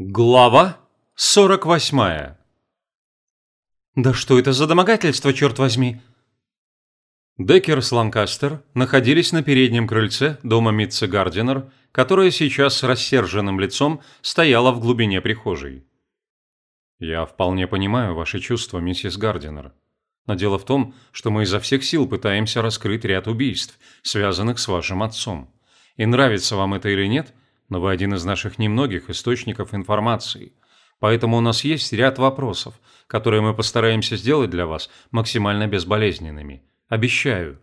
Глава 48 «Да что это за домогательство, черт возьми?» Деккер с Ланкастер находились на переднем крыльце дома Митца Гардинер, которая сейчас с рассерженным лицом стояла в глубине прихожей. «Я вполне понимаю ваши чувства, миссис Гардинер. Но дело в том, что мы изо всех сил пытаемся раскрыть ряд убийств, связанных с вашим отцом. И нравится вам это или нет – но вы один из наших немногих источников информации. Поэтому у нас есть ряд вопросов, которые мы постараемся сделать для вас максимально безболезненными. Обещаю».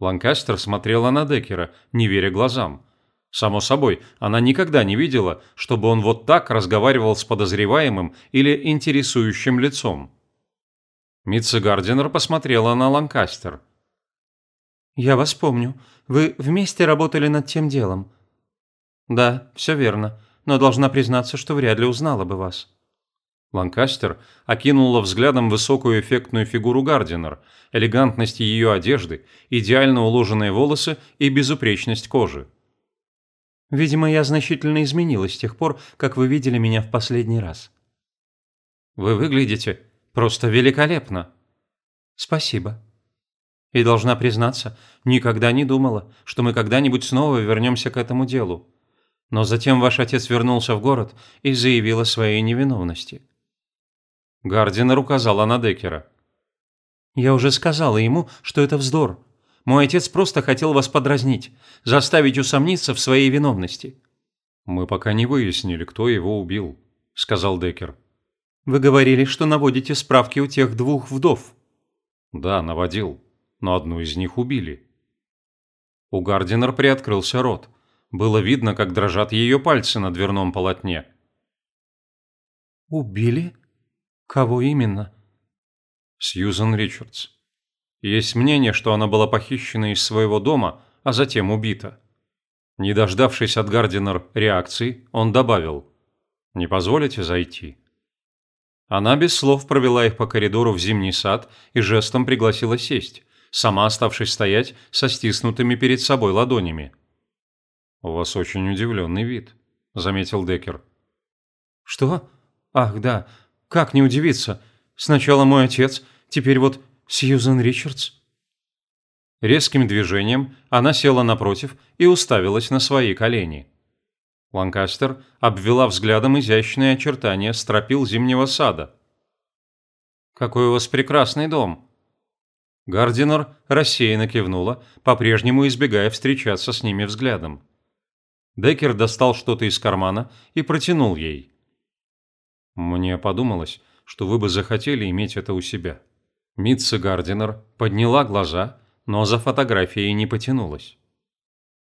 Ланкастер смотрела на Деккера, не веря глазам. Само собой, она никогда не видела, чтобы он вот так разговаривал с подозреваемым или интересующим лицом. Митца Гардинер посмотрела на Ланкастер. «Я вас помню. Вы вместе работали над тем делом. «Да, все верно, но должна признаться, что вряд ли узнала бы вас». Ланкастер окинула взглядом высокую эффектную фигуру Гардинер, элегантность ее одежды, идеально уложенные волосы и безупречность кожи. «Видимо, я значительно изменилась с тех пор, как вы видели меня в последний раз». «Вы выглядите просто великолепно». «Спасибо». И должна признаться, никогда не думала, что мы когда-нибудь снова вернемся к этому делу. Но затем ваш отец вернулся в город и заявил о своей невиновности. Гардинер указала на Деккера. «Я уже сказала ему, что это вздор. Мой отец просто хотел вас подразнить, заставить усомниться в своей виновности». «Мы пока не выяснили, кто его убил», — сказал Деккер. «Вы говорили, что наводите справки у тех двух вдов». «Да, наводил, но одну из них убили». У Гардинер приоткрылся рот. Было видно, как дрожат ее пальцы на дверном полотне. «Убили? Кого именно?» Сьюзен Ричардс. Есть мнение, что она была похищена из своего дома, а затем убита. Не дождавшись от Гардинер реакции, он добавил «Не позволите зайти?» Она без слов провела их по коридору в зимний сад и жестом пригласила сесть, сама оставшись стоять со стиснутыми перед собой ладонями. «У вас очень удивленный вид», – заметил Деккер. «Что? Ах, да. Как не удивиться? Сначала мой отец, теперь вот Сьюзен Ричардс». Резким движением она села напротив и уставилась на свои колени. Ланкастер обвела взглядом изящные очертания стропил зимнего сада. «Какой у вас прекрасный дом!» Гардинер рассеянно кивнула, по-прежнему избегая встречаться с ними взглядом. Деккер достал что-то из кармана и протянул ей. «Мне подумалось, что вы бы захотели иметь это у себя». Митца Гардинер подняла глаза, но за фотографией не потянулась.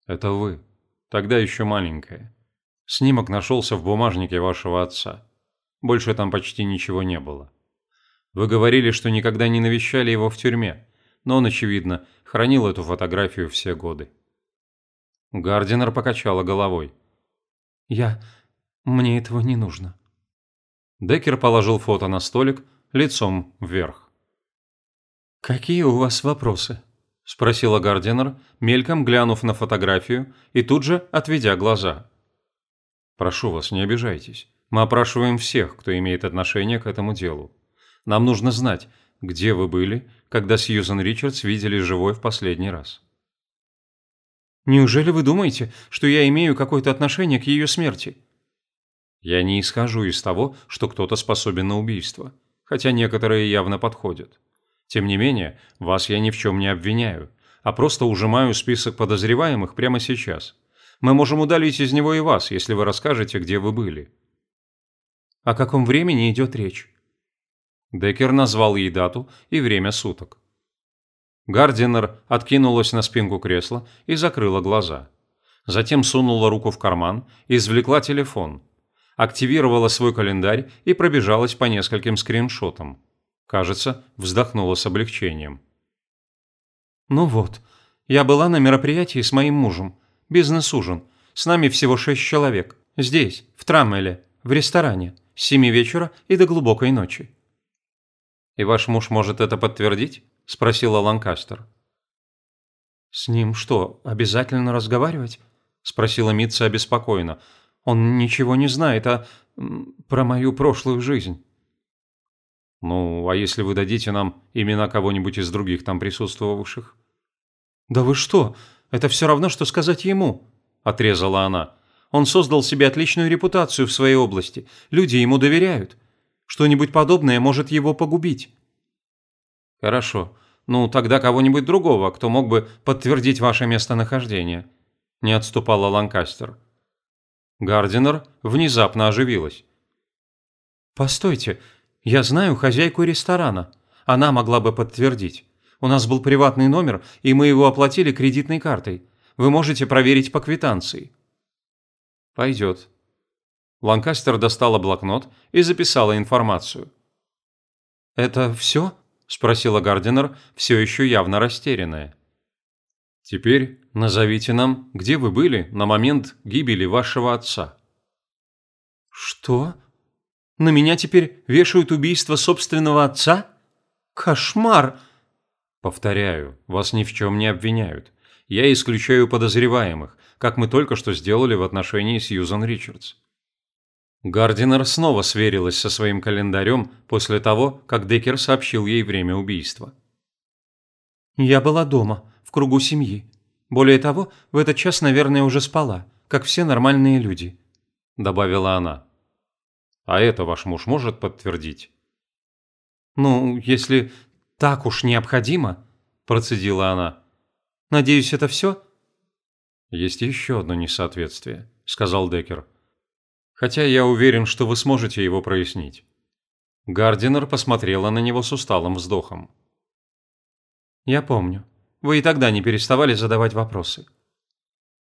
«Это вы. Тогда еще маленькая. Снимок нашелся в бумажнике вашего отца. Больше там почти ничего не было. Вы говорили, что никогда не навещали его в тюрьме, но он, очевидно, хранил эту фотографию все годы. Гардинер покачала головой. «Я... мне этого не нужно». Деккер положил фото на столик, лицом вверх. «Какие у вас вопросы?» – спросила Гардинер, мельком глянув на фотографию и тут же отведя глаза. «Прошу вас, не обижайтесь. Мы опрашиваем всех, кто имеет отношение к этому делу. Нам нужно знать, где вы были, когда Сьюзен Ричардс видели живой в последний раз». Неужели вы думаете, что я имею какое-то отношение к ее смерти? Я не исхожу из того, что кто-то способен на убийство, хотя некоторые явно подходят. Тем не менее, вас я ни в чем не обвиняю, а просто ужимаю список подозреваемых прямо сейчас. Мы можем удалить из него и вас, если вы расскажете, где вы были. О каком времени идет речь? Деккер назвал ей дату и время суток. Гардинер откинулась на спинку кресла и закрыла глаза. Затем сунула руку в карман и извлекла телефон. Активировала свой календарь и пробежалась по нескольким скриншотам. Кажется, вздохнула с облегчением. «Ну вот, я была на мероприятии с моим мужем. Бизнес-ужин. С нами всего шесть человек. Здесь, в Траммеле, в ресторане. С семи вечера и до глубокой ночи». «И ваш муж может это подтвердить?» – спросила Ланкастер. «С ним что, обязательно разговаривать?» – спросила Митца обеспокоенно. Он ничего не знает о... про мою прошлую жизнь». «Ну, а если вы дадите нам имена кого-нибудь из других там присутствовавших?» «Да вы что? Это все равно, что сказать ему», – отрезала она. «Он создал себе отличную репутацию в своей области. Люди ему доверяют. Что-нибудь подобное может его погубить». «Хорошо. Ну, тогда кого-нибудь другого, кто мог бы подтвердить ваше местонахождение», – не отступала Ланкастер. Гардинер внезапно оживилась. «Постойте, я знаю хозяйку ресторана. Она могла бы подтвердить. У нас был приватный номер, и мы его оплатили кредитной картой. Вы можете проверить по квитанции». «Пойдет». Ланкастер достала блокнот и записала информацию. «Это все?» – спросила Гардинер, все еще явно растерянная. «Теперь назовите нам, где вы были на момент гибели вашего отца». «Что? На меня теперь вешают убийство собственного отца? Кошмар!» Повторяю, вас ни в чем не обвиняют. Я исключаю подозреваемых, как мы только что сделали в отношении Сьюзан Ричардс. Гардинер снова сверилась со своим календарем после того, как Деккер сообщил ей время убийства. «Я была дома, в кругу семьи. Более того, в этот час, наверное, уже спала, как все нормальные люди», – добавила она. «А это ваш муж может подтвердить?» «Ну, если так уж необходимо», – процедила она. «Надеюсь, это все?» «Есть еще одно несоответствие», – сказал Деккер. «Хотя я уверен, что вы сможете его прояснить». Гардинер посмотрела на него с усталым вздохом. «Я помню. Вы и тогда не переставали задавать вопросы».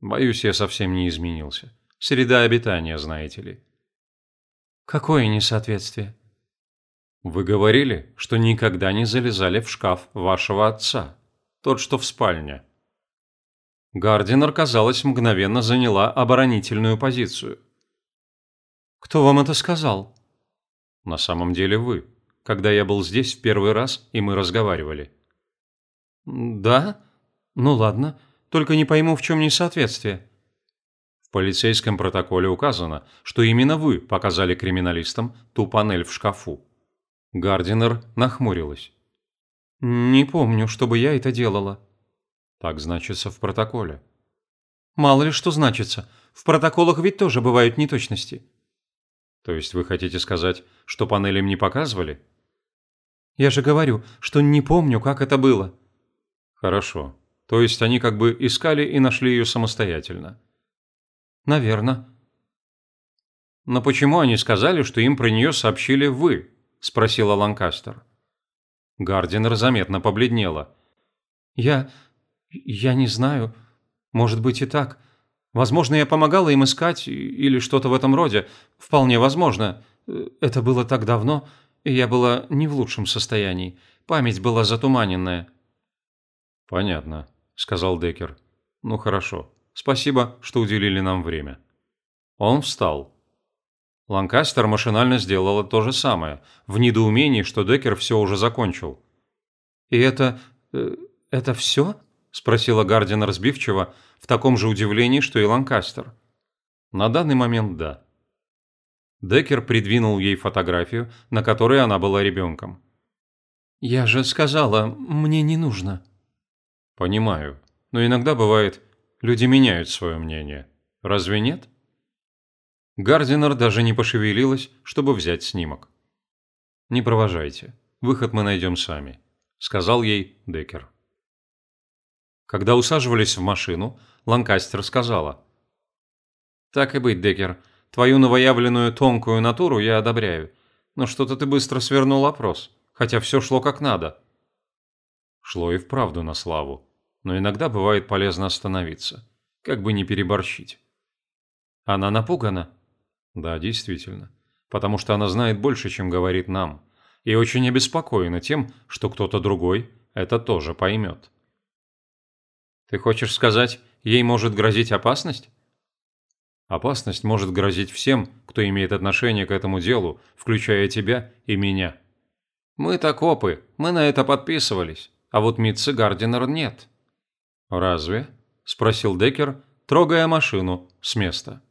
«Боюсь, я совсем не изменился. Среда обитания, знаете ли». «Какое несоответствие?» Вы говорили, что никогда не залезали в шкаф вашего отца, тот, что в спальне. Гардинер, казалось, мгновенно заняла оборонительную позицию. Кто вам это сказал? На самом деле вы, когда я был здесь в первый раз, и мы разговаривали. Да? Ну ладно, только не пойму, в чем несоответствие. В полицейском протоколе указано, что именно вы показали криминалистам ту панель в шкафу. Гардинер нахмурилась. «Не помню, чтобы я это делала». «Так значится в протоколе». «Мало ли что значится. В протоколах ведь тоже бывают неточности». «То есть вы хотите сказать, что панель им не показывали?» «Я же говорю, что не помню, как это было». «Хорошо. То есть они как бы искали и нашли ее самостоятельно?» «Наверно». «Но почему они сказали, что им про нее сообщили вы?» спросила Ланкастер. Гардинер заметно побледнела. «Я... я не знаю. Может быть и так. Возможно, я помогала им искать или что-то в этом роде. Вполне возможно. Это было так давно, и я была не в лучшем состоянии. Память была затуманенная». «Понятно», — сказал Деккер. «Ну хорошо. Спасибо, что уделили нам время». Он встал. Ланкастер машинально сделала то же самое, в недоумении, что Деккер все уже закончил. «И это... Э, это все?» – спросила Гардина разбивчиво, в таком же удивлении, что и Ланкастер. «На данный момент – да». Деккер придвинул ей фотографию, на которой она была ребенком. «Я же сказала, мне не нужно». «Понимаю, но иногда бывает, люди меняют свое мнение. Разве нет?» Гардинер даже не пошевелилась, чтобы взять снимок. «Не провожайте. Выход мы найдем сами», – сказал ей Деккер. Когда усаживались в машину, Ланкастер сказала. «Так и быть, Деккер. Твою новоявленную тонкую натуру я одобряю. Но что-то ты быстро свернул опрос, хотя все шло как надо». Шло и вправду на славу, но иногда бывает полезно остановиться, как бы не переборщить. Она напугана, да, действительно. Потому что она знает больше, чем говорит нам. И очень обеспокоена тем, что кто-то другой это тоже поймет. Ты хочешь сказать, ей может грозить опасность? Опасность может грозить всем, кто имеет отношение к этому делу, включая тебя и меня. Мы так копы, мы на это подписывались, а вот Митцы Гардинер нет. Разве? Спросил Деккер, трогая машину с места.